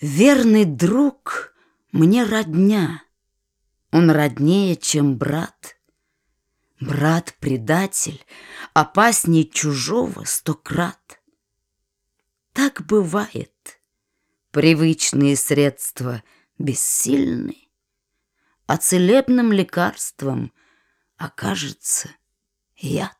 Верный друг мне родня, Он роднее, чем брат. Брат-предатель опасней чужого сто крат. Так бывает. Привычные средства бессильны, А целебным лекарством окажется яд.